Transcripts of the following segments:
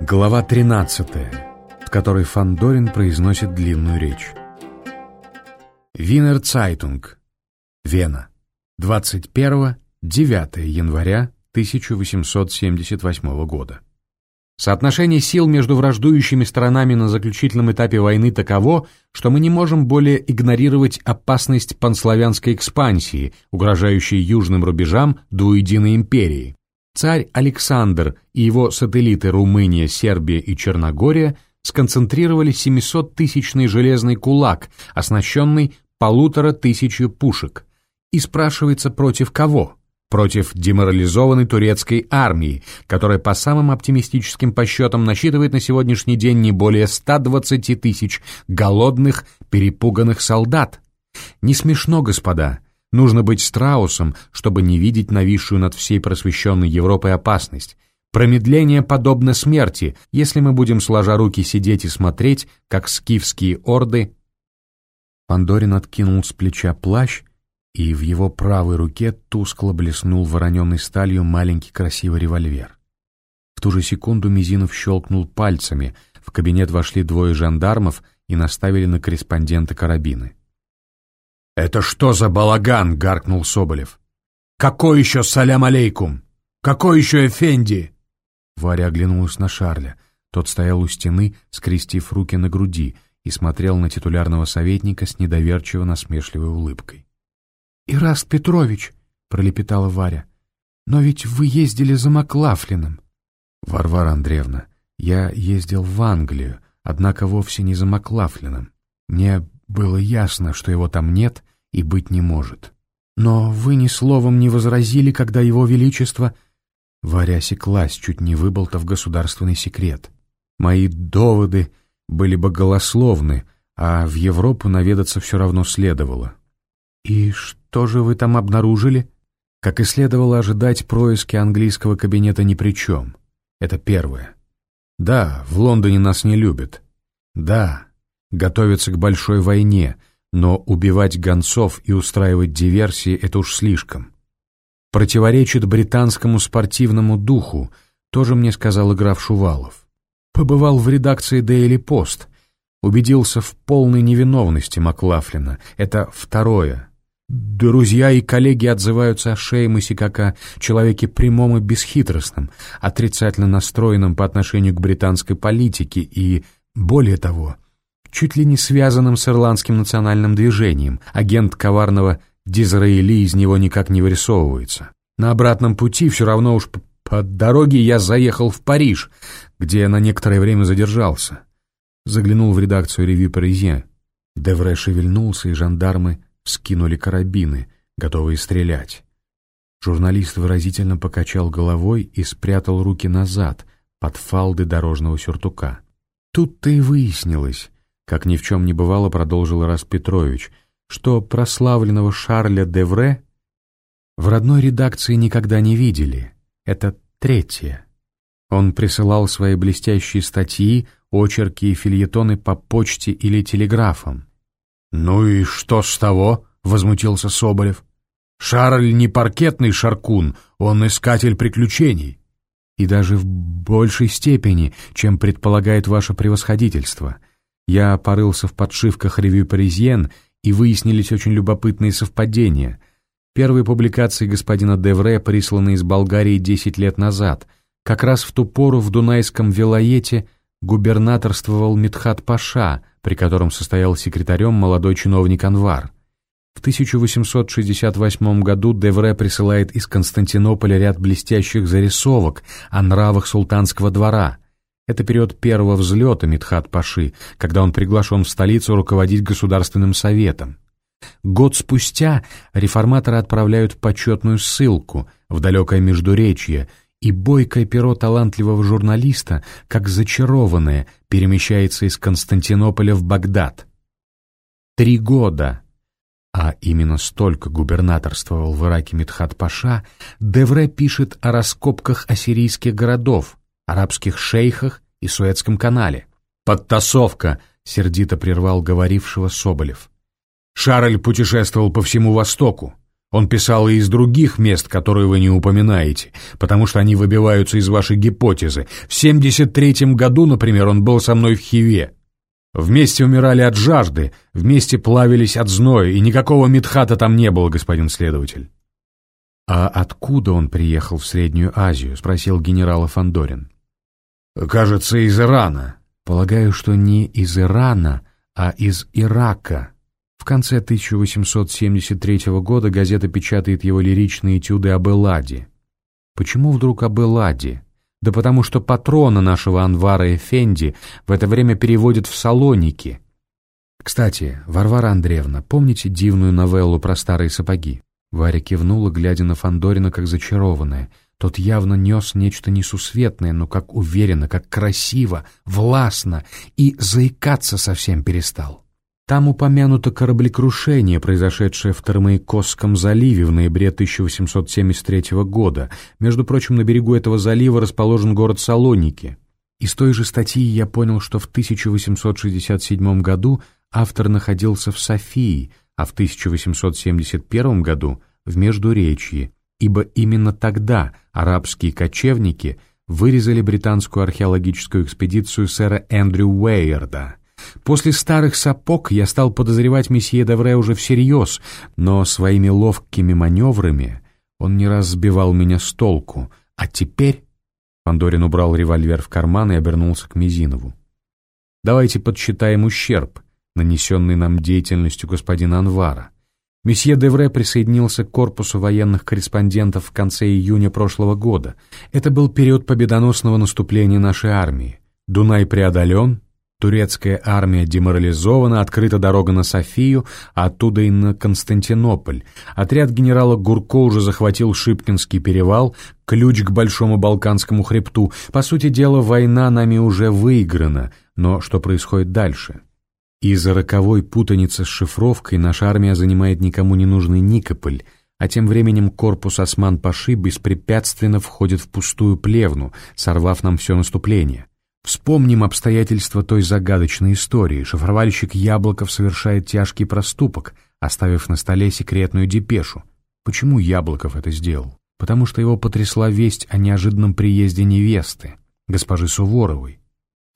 Глава 13, в которой Фандорин произносит длинную речь. Винер Цайтунг, Вена, 21-9 января 1878 года. Соотношение сил между враждующими сторонами на заключительном этапе войны таково, что мы не можем более игнорировать опасность панславянской экспансии, угрожающей южным рубежам двуединой империи. Царь Александр и его сателлиты Румыния, Сербия и Черногория сконцентрировали 700-тысячный железный кулак, оснащенный полутора тысячью пушек. И спрашивается, против кого? против деморализованной турецкой армии, которая по самым оптимистическим подсчетам насчитывает на сегодняшний день не более 120 тысяч голодных, перепуганных солдат. Не смешно, господа. Нужно быть страусом, чтобы не видеть нависшую над всей просвещенной Европой опасность. Промедление подобно смерти, если мы будем сложа руки сидеть и смотреть, как скифские орды... Пандорин откинул с плеча плащ и в его правой руке тускло блеснул вороненной сталью маленький красивый револьвер. В ту же секунду Мизинов щелкнул пальцами, в кабинет вошли двое жандармов и наставили на корреспондента карабины. «Это что за балаган?» — гаркнул Соболев. «Какой еще салям алейкум? Какой еще эфенди?» Варя оглянулась на Шарля. Тот стоял у стены, скрестив руки на груди, и смотрел на титулярного советника с недоверчиво насмешливой улыбкой. «Ираст Петрович», — пролепетала Варя, — «но ведь вы ездили за Маклафлином». «Варвара Андреевна, я ездил в Англию, однако вовсе не за Маклафлином. Мне было ясно, что его там нет и быть не может. Но вы ни словом не возразили, когда его величество...» Варя осеклась, чуть не выболтав государственный секрет. «Мои доводы были бы голословны, а в Европу наведаться все равно следовало. «И что же вы там обнаружили?» Как и следовало ожидать, происки английского кабинета ни при чем. Это первое. Да, в Лондоне нас не любят. Да, готовятся к большой войне, но убивать гонцов и устраивать диверсии — это уж слишком. Противоречит британскому спортивному духу, тоже мне сказал играв Шувалов. Побывал в редакции Daily Post, убедился в полной невиновности Маклафлина. Это второе. Друзья и коллеги отзываются о Шеймусе как о человеке прямом и бесхитростном, отрицательно настроенном по отношению к британской политике и, более того, чуть ли не связанным с ирландским национальным движением. Агент коварного Дизраэли из него никак не вырисовывается. На обратном пути все равно уж по дороге я заехал в Париж, где на некоторое время задержался. Заглянул в редакцию «Ревью Паризьен». Девре шевельнулся, и жандармы скинули карабины, готовые стрелять. Журналист выразительно покачал головой и спрятал руки назад, под фалды дорожного сюртука. Тут-то и выяснилось, как ни в чем не бывало, продолжил Рас Петрович, что прославленного Шарля Девре в родной редакции никогда не видели. Это третье. Он присылал свои блестящие статьи, очерки и фильетоны по почте или телеграфом. «Ну и что с того?» — возмутился Соболев. «Шарль не паркетный шаркун, он искатель приключений». «И даже в большей степени, чем предполагает ваше превосходительство. Я порылся в подшивках «Ревью Паризьен» и выяснились очень любопытные совпадения. Первые публикации господина Девре присланы из Болгарии 10 лет назад. Как раз в ту пору в Дунайском Вилоете губернаторствовал Митхат Паша — при котором состоял секретарем молодой чиновник Анвар. В 1868 году Девре присылает из Константинополя ряд блестящих зарисовок о нравах султанского двора. Это период первого взлета Митхат Паши, когда он приглашен в столицу руководить Государственным советом. Год спустя реформаторы отправляют почетную ссылку в далекое Междуречье – и бойкое перо талантливого журналиста, как зачарованное, перемещается из Константинополя в Багдад. Три года, а именно столько губернаторствовал в Ираке Митхат-Паша, Девре пишет о раскопках ассирийских городов, арабских шейхах и Суэцком канале. «Подтасовка!» — сердито прервал говорившего Соболев. «Шарль путешествовал по всему Востоку. Он писал и из других мест, которые вы не упоминаете, потому что они выбиваются из вашей гипотезы. В 73-м году, например, он был со мной в Хиве. Вместе умирали от жажды, вместе плавились от зноя, и никакого Мидхата там не было, господин следователь. «А откуда он приехал в Среднюю Азию?» — спросил генерал Фандорин. «Кажется, из Ирана». «Полагаю, что не из Ирана, а из Ирака». В конце 1873 года газета печатает его лиричные этюды об Эладе. Почему вдруг об Эладе? Да потому что патрона нашего Анвара Эфенди в это время переводят в Салоники. Кстати, Варвара Андреевна, помните дивную новеллу про старые сапоги? Варя кивнула, глядя на Фандорина как зачарованная. Тот явно нес нечто несусветное, но как уверенно, как красиво, властно, и заикаться совсем перестал. Там упомянуто кораблекрушение, произошедшее в Тормоикосском заливе в ноябре 1873 года. Между прочим, на берегу этого залива расположен город Салоники. Из той же статьи я понял, что в 1867 году автор находился в Софии, а в 1871 году в Междуречье, ибо именно тогда арабские кочевники вырезали британскую археологическую экспедицию сэра Эндрю Уэйерда — После старых сапог я стал подозревать месье Девре уже всерьез, но своими ловкими маневрами он не раз сбивал меня с толку. А теперь... Пандорин убрал револьвер в карман и обернулся к Мизинову. «Давайте подсчитаем ущерб, нанесенный нам деятельностью господина Анвара. Месье Девре присоединился к корпусу военных корреспондентов в конце июня прошлого года. Это был период победоносного наступления нашей армии. Дунай преодолен, Турецкая армия деморализована, открыта дорога на Софию, а оттуда и на Константинополь. Отряд генерала Гурко уже захватил Шипкинский перевал, ключ к Большому Балканскому хребту. По сути дела, война нами уже выиграна, но что происходит дальше? Из-за роковой путаницы с шифровкой наша армия занимает никому не нужный Никополь, а тем временем корпус Осман-Паши беспрепятственно входит в пустую плевну, сорвав нам все наступление. Вспомним обстоятельства той загадочной истории. Шифровальщик Яблоков совершает тяжкий проступок, оставив на столе секретную депешу. Почему Яблоков это сделал? Потому что его потрясла весть о неожиданном приезде невесты, госпожи Суворовой.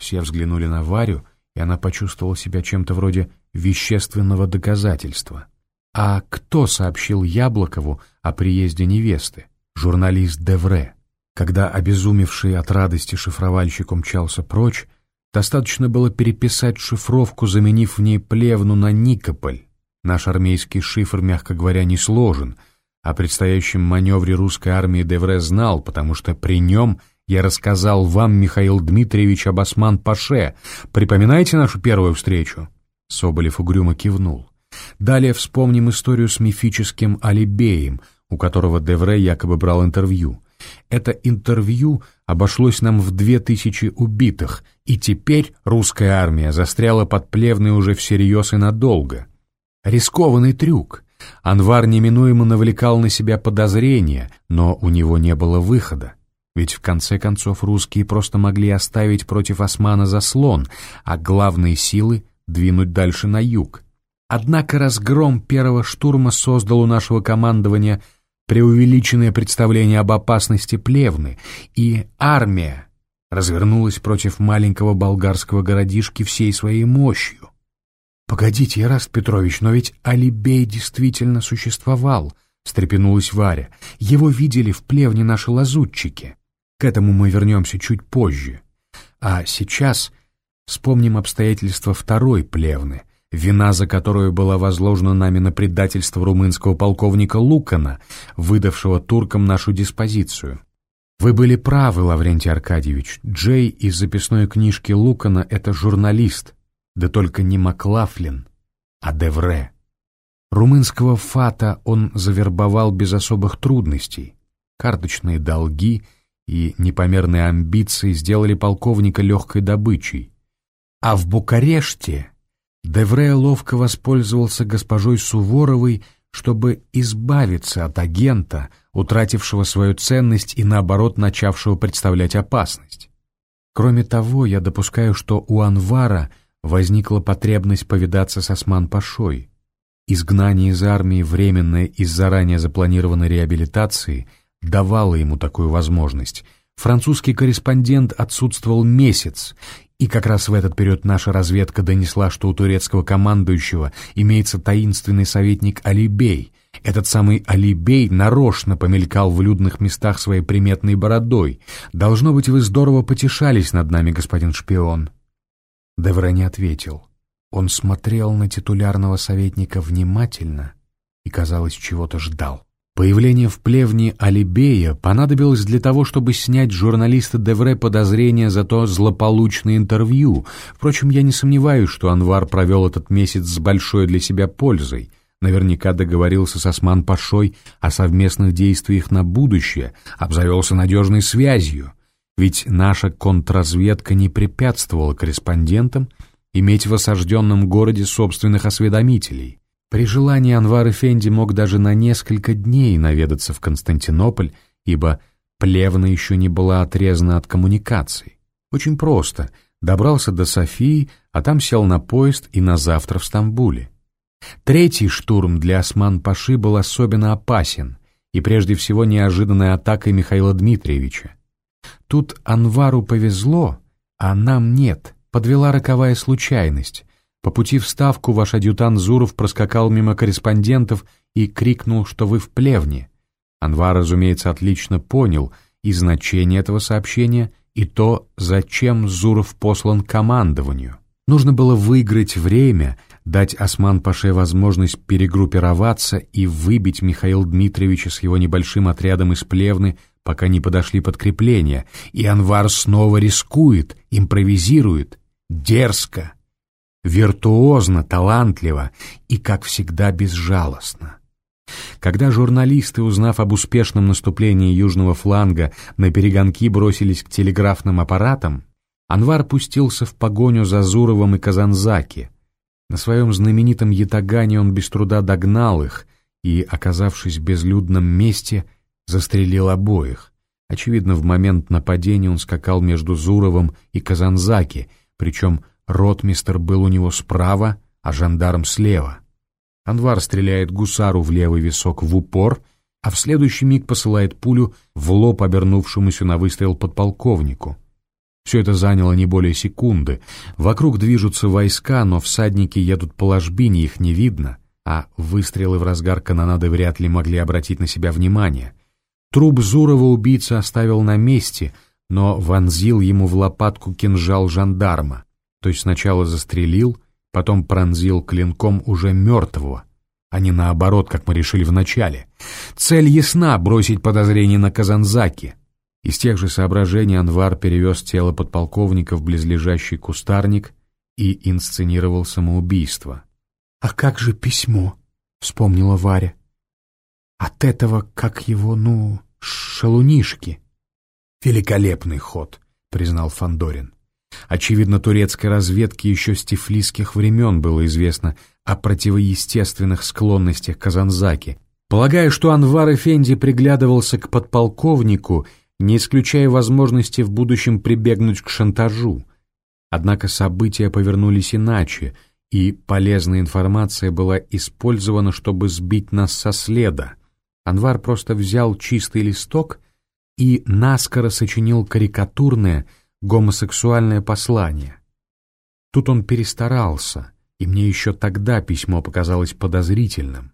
Все взглянули на Варю, и она почувствовала себя чем-то вроде вещественного доказательства. А кто сообщил Яблокову о приезде невесты? Журналист Девре. Когда обезумевший от радости шифровальщик умчался прочь, достаточно было переписать шифровку, заменив в ней плевну на Никополь. Наш армейский шифр, мягко говоря, не сложен. О предстоящем маневре русской армии Девре знал, потому что при нем я рассказал вам, Михаил Дмитриевич, об Осман-Паше. Припоминаете нашу первую встречу?» Соболев угрюмо кивнул. Далее вспомним историю с мифическим Алибеем, у которого Девре якобы брал интервью. Это интервью обошлось нам в две тысячи убитых, и теперь русская армия застряла под Плевной уже всерьез и надолго. Рискованный трюк. Анвар неминуемо навлекал на себя подозрения, но у него не было выхода. Ведь в конце концов русские просто могли оставить против османа заслон, а главные силы двинуть дальше на юг. Однако разгром первого штурма создал у нашего командования – преувеличенное представление об опасности плевны, и армия развернулась против маленького болгарского городишки всей своей мощью. «Погодите, Ираст Петрович, но ведь Алибей действительно существовал», — встрепенулась Варя. «Его видели в плевне наши лазутчики. К этому мы вернемся чуть позже. А сейчас вспомним обстоятельства второй плевны, вина за которую была возложена нами на предательство румынского полковника Лукана, выдавшего туркам нашу диспозицию. Вы были правы, Лаврентий Аркадьевич. Джей из записной книжки Лукана — это журналист, да только не Маклафлин, а Девре. Румынского фата он завербовал без особых трудностей. Карточные долги и непомерные амбиции сделали полковника легкой добычей. А в Букареште Девре ловко воспользовался госпожой Суворовой, чтобы избавиться от агента, утратившего свою ценность и, наоборот, начавшего представлять опасность. Кроме того, я допускаю, что у Анвара возникла потребность повидаться с Осман-Пашой. изгнание из армии, временное из заранее запланированной реабилитации, давало ему такую возможность. Французский корреспондент отсутствовал месяц, и как раз в этот период наша разведка донесла, что у турецкого командующего имеется таинственный советник Алибей. Этот самый Алибей нарочно помелькал в людных местах своей приметной бородой. «Должно быть, вы здорово потешались над нами, господин шпион». Девре не ответил. Он смотрел на титулярного советника внимательно и, казалось, чего-то ждал. Появление в плевне Алибея понадобилось для того, чтобы снять журналиста Девре подозрения за то злополучное интервью. Впрочем, я не сомневаюсь, что Анвар провел этот месяц с большой для себя пользой. Наверняка договорился с Осман Пашой о совместных действиях на будущее, обзавелся надежной связью. Ведь наша контрразведка не препятствовала корреспондентам иметь в осажденном городе собственных осведомителей. При желании Анвар Эфенди мог даже на несколько дней наведаться в Константинополь, ибо Плевна еще не была отрезана от коммуникаций. Очень просто. Добрался до Софии, а там сел на поезд и на завтра в Стамбуле. Третий штурм для Осман-Паши был особенно опасен, и прежде всего неожиданной атакой Михаила Дмитриевича. Тут Анвару повезло, а нам нет, подвела роковая случайность. По пути в Ставку ваш адъютант Зуров проскакал мимо корреспондентов и крикнул, что вы в плевне. Анвар, разумеется, отлично понял и значение этого сообщения, и то, зачем Зуров послан командованию. Нужно было выиграть время, дать Осман-Паше возможность перегруппироваться и выбить Михаила Дмитриевича с его небольшим отрядом из Плевны, пока не подошли подкрепления, и Анвар снова рискует, импровизирует, дерзко виртуозно, талантливо и, как всегда, безжалостно. Когда журналисты, узнав об успешном наступлении южного фланга, на перегонки бросились к телеграфным аппаратам, Анвар пустился в погоню за Зуровым и Казанзаки. На своем знаменитом ятагане он без труда догнал их и, оказавшись в безлюдном месте, застрелил обоих. Очевидно, в момент нападения он скакал между Зуровым и Казанзаки, причем Ротмистер был у него справа, а жандарм слева. Анвар стреляет гусару в левый висок в упор, а в следующий миг посылает пулю в лоб обернувшемуся на выстрел подполковнику. Все это заняло не более секунды. Вокруг движутся войска, но всадники едут по ложбине, их не видно, а выстрелы в разгар канонады вряд ли могли обратить на себя внимание. Труп Зурова убийца оставил на месте, но вонзил ему в лопатку кинжал жандарма то есть сначала застрелил, потом пронзил клинком уже мертвого, а не наоборот, как мы решили вначале. Цель ясна — бросить подозрение на Казанзаки. Из тех же соображений Анвар перевез тело подполковника в близлежащий кустарник и инсценировал самоубийство. «А как же письмо?» — вспомнила Варя. «От этого, как его, ну, шалунишки». «Великолепный ход», — признал Фандорин. Очевидно, турецкой разведке еще с тифлисских времен было известно о противоестественных склонностях Казанзаки. Полагаю, что Анвар Эфенди приглядывался к подполковнику, не исключая возможности в будущем прибегнуть к шантажу. Однако события повернулись иначе, и полезная информация была использована, чтобы сбить нас со следа. Анвар просто взял чистый листок и наскоро сочинил карикатурное — гомосексуальное послание. Тут он перестарался, и мне еще тогда письмо показалось подозрительным.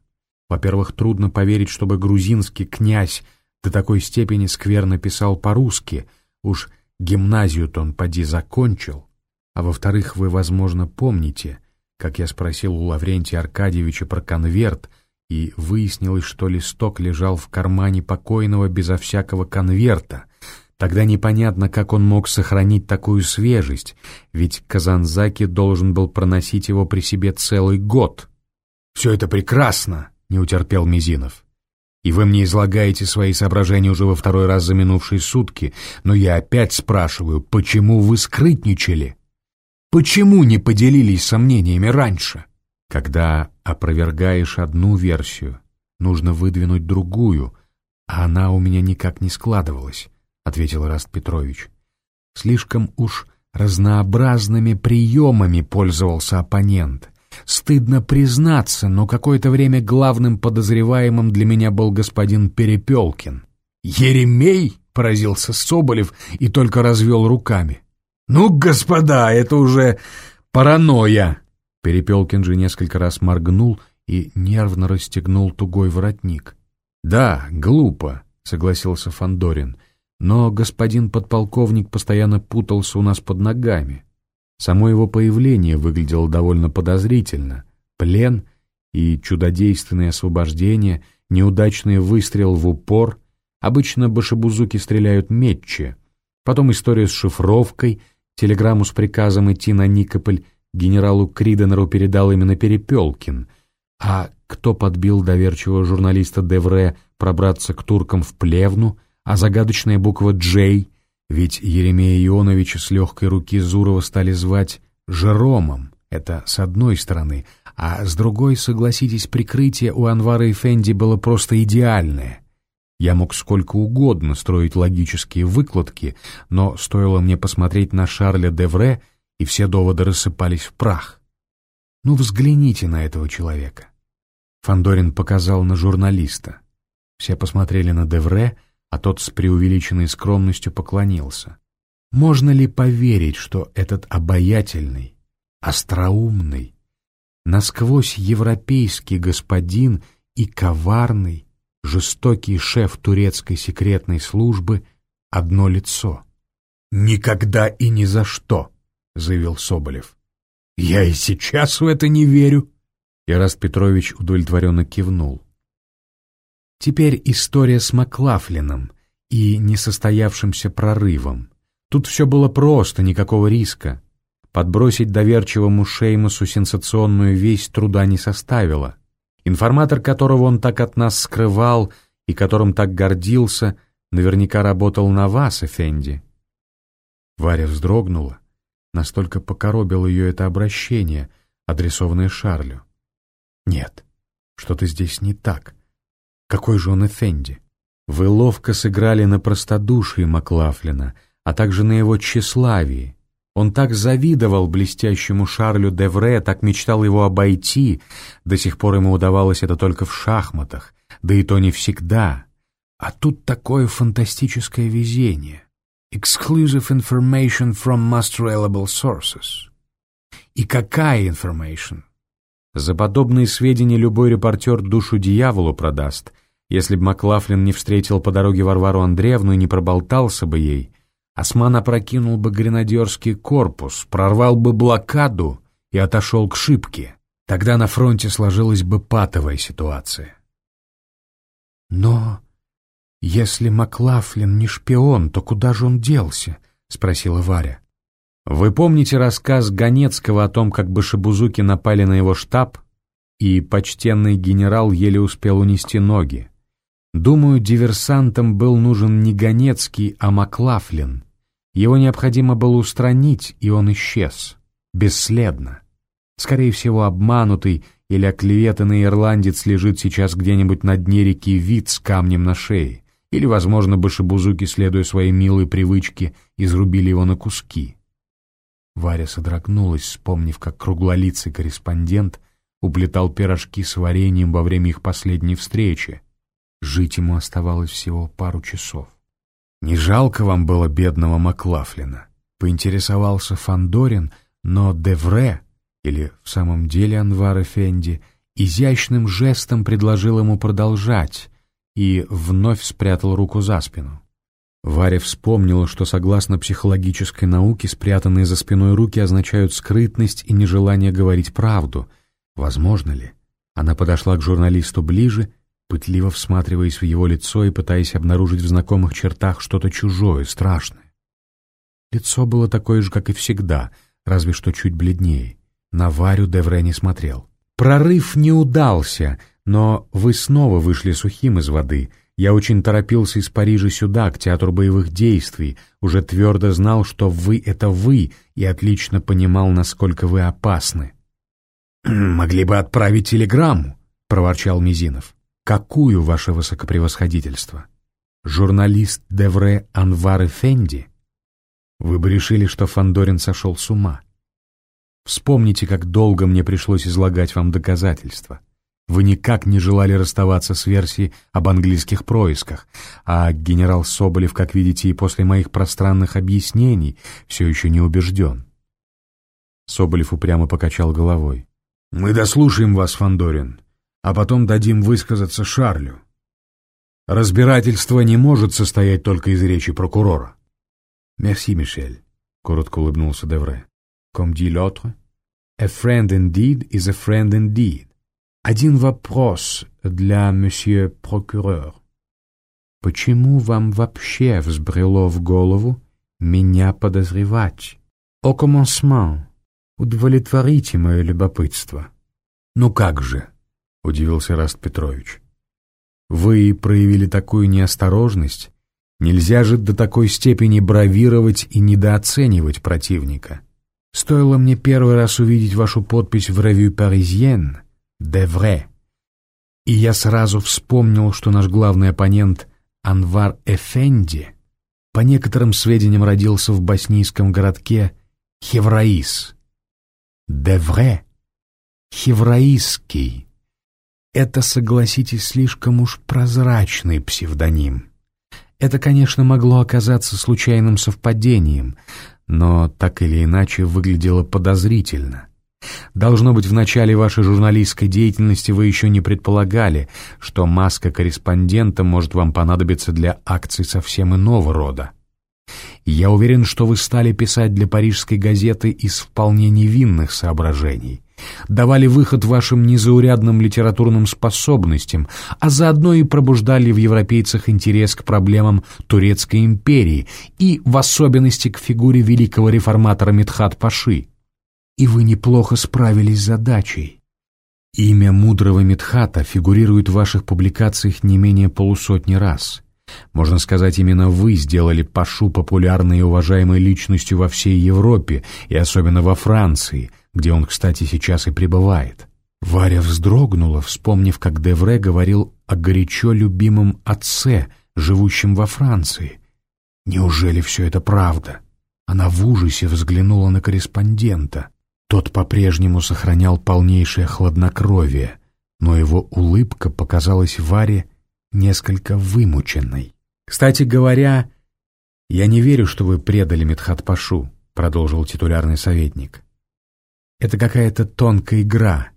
Во-первых, трудно поверить, чтобы грузинский князь до такой степени скверно писал по-русски, уж гимназию-то он поди закончил. А во-вторых, вы, возможно, помните, как я спросил у Лаврентия Аркадьевича про конверт, и выяснилось, что листок лежал в кармане покойного безо всякого конверта — Тогда непонятно, как он мог сохранить такую свежесть, ведь Казанзаки должен был проносить его при себе целый год. «Все это прекрасно!» — не утерпел Мизинов. «И вы мне излагаете свои соображения уже во второй раз за минувшие сутки, но я опять спрашиваю, почему вы скрытничали? Почему не поделились сомнениями раньше?» Когда опровергаешь одну версию, нужно выдвинуть другую, а она у меня никак не складывалась ответил Раст Петрович. Слишком уж разнообразными приемами пользовался оппонент. Стыдно признаться, но какое-то время главным подозреваемым для меня был господин Перепелкин. «Еремей?» — поразился Соболев и только развел руками. «Ну, господа, это уже паранойя!» Перепелкин же несколько раз моргнул и нервно расстегнул тугой воротник. «Да, глупо», — согласился Фандорин, «но господин подполковник постоянно путался у нас под ногами. Само его появление выглядело довольно подозрительно. Плен и чудодейственное освобождение, неудачный выстрел в упор. Обычно башебузуки стреляют метче. Потом история с шифровкой, телеграмму с приказом идти на Никополь генералу Криденеру передал именно Перепелкин. А кто подбил доверчивого журналиста Девре пробраться к туркам в Плевну, а загадочная буква «Джей» Ведь Еремея Ионовича с легкой руки Зурова стали звать Жеромом, это с одной стороны, а с другой, согласитесь, прикрытие у Анвара и Фенди было просто идеальное. Я мог сколько угодно строить логические выкладки, но стоило мне посмотреть на Шарля Девре, и все доводы рассыпались в прах. Ну, взгляните на этого человека. Фандорин показал на журналиста. Все посмотрели на Девре, а тот с преувеличенной скромностью поклонился. Можно ли поверить, что этот обаятельный, остроумный, насквозь европейский господин и коварный, жестокий шеф турецкой секретной службы — одно лицо? «Никогда и ни за что!» — заявил Соболев. «Я и сейчас в это не верю!» Ираст Петрович удовлетворенно кивнул. Теперь история с Маклафлином и несостоявшимся прорывом. Тут все было просто, никакого риска. Подбросить доверчивому Шеймусу сенсационную весть труда не составило. Информатор, которого он так от нас скрывал и которым так гордился, наверняка работал на вас, Эфенди. Варя вздрогнула. Настолько покоробило ее это обращение, адресованное Шарлю. Нет, что-то здесь не так. Какой же он Эфенди? Вы ловко сыграли на простодушии Маклафлина, а также на его тщеславии. Он так завидовал блестящему Шарлю Девре, так мечтал его обойти. До сих пор ему удавалось это только в шахматах, да и то не всегда. А тут такое фантастическое везение. Exclusive information from most reliable sources. И какая information? За подобные сведения любой репортер душу дьяволу продаст. Если бы Маклафлин не встретил по дороге Варвару Андреевну и не проболтался бы ей, Осман опрокинул бы гренадерский корпус, прорвал бы блокаду и отошел к шибке. Тогда на фронте сложилась бы патовая ситуация. «Но если Маклафлин не шпион, то куда же он делся?» — спросила Варя. Вы помните рассказ Ганецкого о том, как башебузуки напали на его штаб, и почтенный генерал еле успел унести ноги? Думаю, диверсантам был нужен не Ганецкий, а Маклафлин. Его необходимо было устранить, и он исчез. Бесследно. Скорее всего, обманутый или оклеветанный ирландец лежит сейчас где-нибудь на дне реки Вит с камнем на шее. Или, возможно, башебузуки, следуя своей милой привычке, изрубили его на куски. Варя содрогнулась, вспомнив, как круглолицый корреспондент уплетал пирожки с вареньем во время их последней встречи. Жить ему оставалось всего пару часов. «Не жалко вам было бедного Маклафлина?» — поинтересовался Фандорин, но Девре, или в самом деле Анвар Эфенди, изящным жестом предложил ему продолжать и вновь спрятал руку за спину. Варя вспомнила, что согласно психологической науке спрятанные за спиной руки означают скрытность и нежелание говорить правду. Возможно ли? Она подошла к журналисту ближе, пытливо всматриваясь в его лицо и пытаясь обнаружить в знакомых чертах что-то чужое, страшное. Лицо было такое же, как и всегда, разве что чуть бледнее. На Варю Девре не смотрел. «Прорыв не удался, но вы снова вышли сухим из воды», я очень торопился из Парижа сюда, к театру боевых действий, уже твердо знал, что вы — это вы, и отлично понимал, насколько вы опасны. «Могли бы отправить телеграмму», — проворчал Мизинов. «Какую, ваше высокопревосходительство? Журналист Девре Анвар Эфенди? Вы бы решили, что Фандорин сошел с ума. Вспомните, как долго мне пришлось излагать вам доказательства. Вы никак не желали расставаться с версией об английских происках, а генерал Соболев, как видите, и после моих пространных объяснений все еще не убежден. Соболев упрямо покачал головой. «Мы дослушаем вас, Фандорин, а потом дадим высказаться Шарлю. Разбирательство не может состоять только из речи прокурора». «Мерси, Мишель», — коротко улыбнулся Девре. «Comme dit l'autre, a friend indeed is a friend indeed». Один вопрос для месье прокурор. Почему вам вообще взбрело в голову меня подозревать? О commencement. Удовлетворите мое любопытство. Ну как же, удивился Раст Петрович. Вы проявили такую неосторожность. Нельзя же до такой степени бравировать и недооценивать противника. Стоило мне первый раз увидеть вашу подпись в «Ревю Паризьен», Девре. И я сразу вспомнил, что наш главный оппонент Анвар Эфенди по некоторым сведениям родился в боснийском городке Хевраис. Девре. Хевраисский. Это, согласитесь, слишком уж прозрачный псевдоним. Это, конечно, могло оказаться случайным совпадением, но так или иначе выглядело подозрительно. Должно быть, в начале вашей журналистской деятельности вы еще не предполагали, что маска корреспондента может вам понадобиться для акций совсем иного рода. Я уверен, что вы стали писать для парижской газеты из вполне невинных соображений, давали выход вашим незаурядным литературным способностям, а заодно и пробуждали в европейцах интерес к проблемам Турецкой империи и, в особенности, к фигуре великого реформатора Митхат Паши и вы неплохо справились с задачей. Имя мудрого Мидхата фигурирует в ваших публикациях не менее полусотни раз. Можно сказать, именно вы сделали Пашу популярной и уважаемой личностью во всей Европе, и особенно во Франции, где он, кстати, сейчас и пребывает. Варя вздрогнула, вспомнив, как Девре говорил о горячо любимом отце, живущем во Франции. Неужели все это правда? Она в ужасе взглянула на корреспондента. Тот по-прежнему сохранял полнейшее хладнокровие, но его улыбка показалась Варе несколько вымученной. «Кстати говоря, я не верю, что вы предали Медхат-Пашу», — продолжил титулярный советник. «Это какая-то тонкая игра.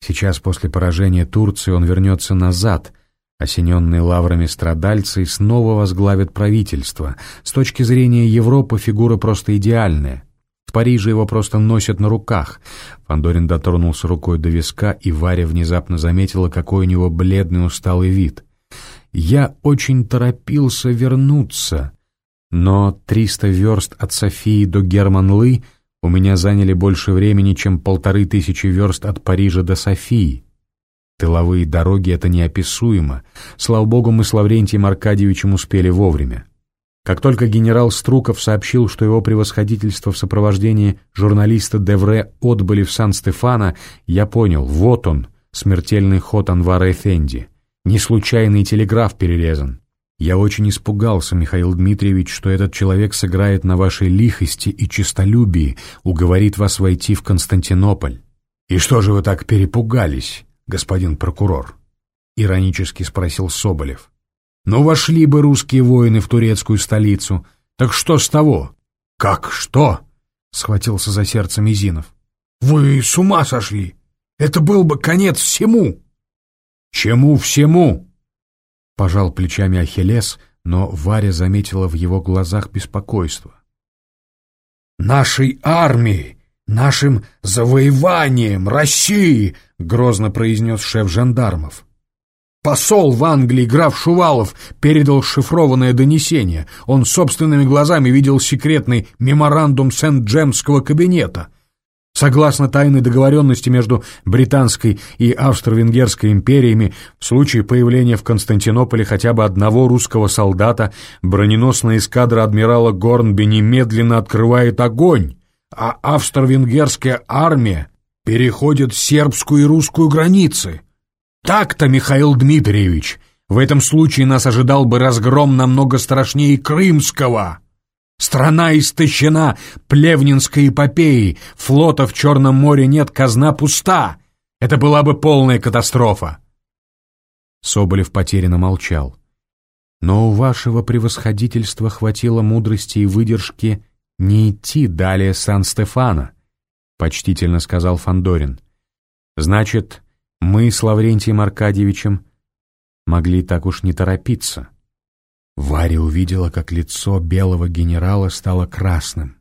Сейчас, после поражения Турции, он вернется назад, осененные лаврами страдальцы, снова возглавит правительство. С точки зрения Европы фигура просто идеальная». В Париже его просто носят на руках. Фандорин дотронулся рукой до виска, и Варя внезапно заметила, какой у него бледный усталый вид. «Я очень торопился вернуться, но триста верст от Софии до Германлы у меня заняли больше времени, чем полторы тысячи верст от Парижа до Софии. Тыловые дороги — это неописуемо. Слава богу, мы с Лаврентием Аркадьевичем успели вовремя. Как только генерал Струков сообщил, что его превосходительство в сопровождении журналиста Девре отбыли в Сан-Стефано, я понял, вот он, смертельный ход Анвара Эфенди. Не случайный телеграф перерезан. Я очень испугался, Михаил Дмитриевич, что этот человек сыграет на вашей лихости и честолюбии, уговорит вас войти в Константинополь. «И что же вы так перепугались, господин прокурор?» — иронически спросил Соболев. Ну, вошли бы русские воины в турецкую столицу. Так что с того? Как что? Схватился за сердце Мизинов. Вы с ума сошли! Это был бы конец всему! Чему всему? Пожал плечами Ахиллес, но Варя заметила в его глазах беспокойство. «Нашей армии, нашим завоеванием России!» — грозно произнес шеф жандармов. Посол в Англии, граф Шувалов, передал шифрованное донесение. Он собственными глазами видел секретный меморандум Сент-Джемского кабинета. Согласно тайной договоренности между Британской и Австро-Венгерской империями, в случае появления в Константинополе хотя бы одного русского солдата, броненосная эскадра адмирала Горнби немедленно открывает огонь, а австро-венгерская армия переходит сербскую и русскую границы. Так-то, Михаил Дмитриевич, в этом случае нас ожидал бы разгром намного страшнее Крымского. Страна истощена плевнинской эпопеей, флота в Черном море нет, казна пуста. Это была бы полная катастрофа. Соболев потерянно молчал. Но у вашего превосходительства хватило мудрости и выдержки не идти далее Сан-Стефана, почтительно сказал Фандорин. Значит, мы с Лаврентием Аркадьевичем могли так уж не торопиться. Варя увидела, как лицо белого генерала стало красным.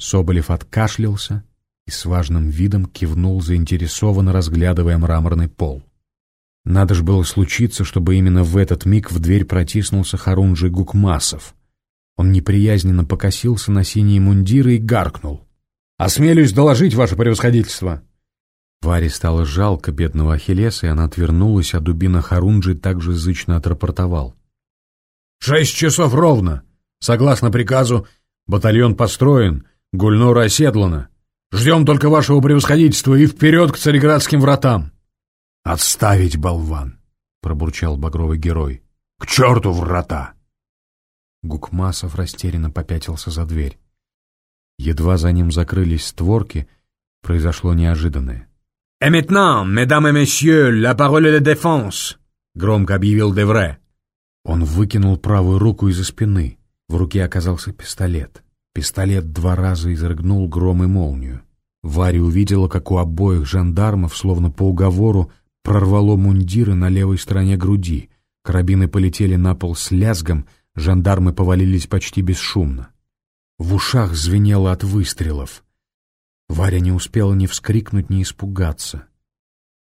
Соболев откашлялся и с важным видом кивнул, заинтересованно разглядывая мраморный пол. Надо ж было случиться, чтобы именно в этот миг в дверь протиснулся Харунжий Гукмасов. Он неприязненно покосился на синие мундиры и гаркнул. «Осмелюсь доложить, ваше превосходительство!» Варе стало жалко бедного Ахиллеса, и она отвернулась, а дубина Харунжи также зычно отрапортовал. «Шесть часов ровно! Согласно приказу, батальон построен, гульнора оседлана. Ждем только вашего превосходительства и вперед к цареградским вратам!» «Отставить, болван!» — пробурчал багровый герой. «К черту врата!» Гукмасов растерянно попятился за дверь. Едва за ним закрылись створки, произошло неожиданное. «Et maintenant, mesdames et messieurs, la parole de défense!» — громко объявил Девре. Он выкинул правую руку из-за спины. В руке оказался пистолет. Пистолет два раза изрыгнул гром и молнию. Варя увидела, как у обоих жандармов, словно по уговору, прорвало мундиры на левой стороне груди. Карабины полетели на пол с лязгом, жандармы повалились почти бесшумно. В ушах звенело от выстрелов. Варя не успела ни вскрикнуть, ни испугаться.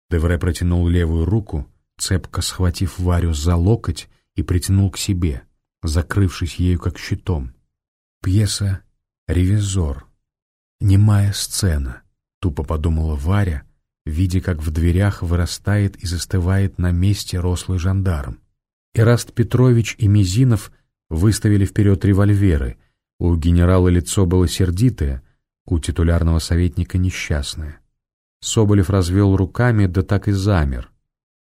Девре протянул левую руку, цепко схватив Варю за локоть и притянул к себе, закрывшись ею как щитом. Пьеса «Ревизор». Немая сцена, тупо подумала Варя, видя, как в дверях вырастает и застывает на месте рослый жандарм. Ираст Петрович и Мизинов выставили вперед револьверы. У генерала лицо было сердитое, у титулярного советника несчастное. Соболев развел руками, да так и замер.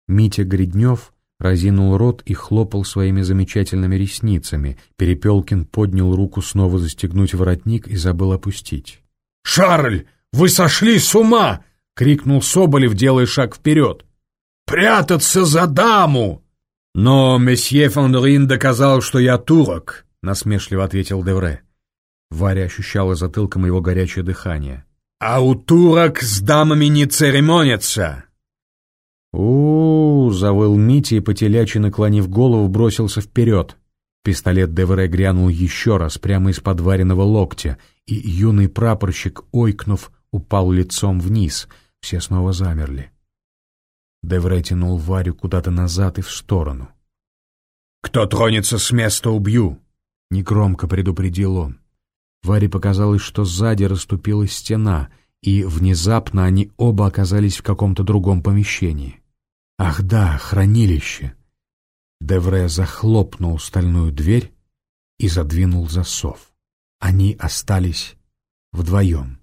Митя Гриднев разинул рот и хлопал своими замечательными ресницами. Перепелкин поднял руку снова застегнуть воротник и забыл опустить. «Шарль, вы сошли с ума!» — крикнул Соболев, делая шаг вперед. «Прятаться за даму!» «Но месье Фондорин доказал, что я турок», — насмешливо ответил Девре. Варя ощущала затылком его горячее дыхание. «А у турок с дамами не церемонятся!» у, -у, -у завыл Митя и, потелячи наклонив голову, бросился вперед. Пистолет Девре грянул еще раз прямо из подваренного локтя, и юный прапорщик, ойкнув, упал лицом вниз — все снова замерли. Девре тянул Варю куда-то назад и в сторону. «Кто тронется с места, убью!» — негромко предупредил он. Варе показалось, что сзади расступилась стена, и внезапно они оба оказались в каком-то другом помещении. «Ах да, хранилище!» Девре захлопнул стальную дверь и задвинул засов. Они остались вдвоем.